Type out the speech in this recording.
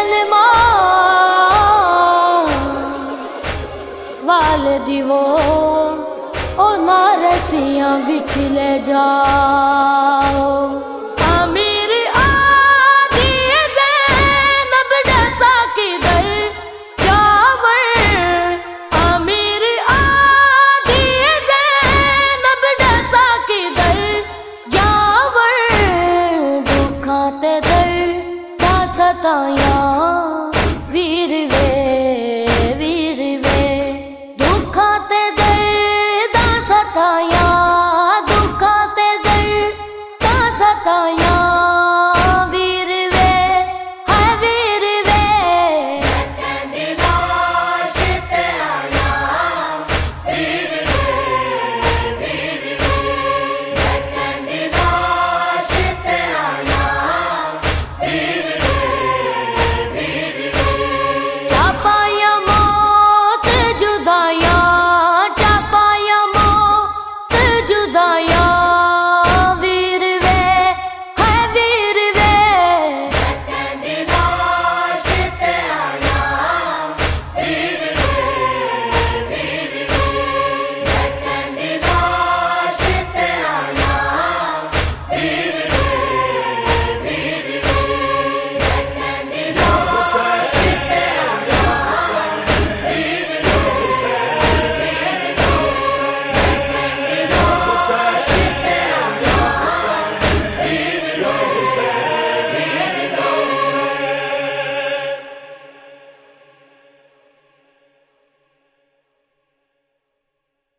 غیرت والدی وہ او نارسیاں بچھ لے جاؤ دا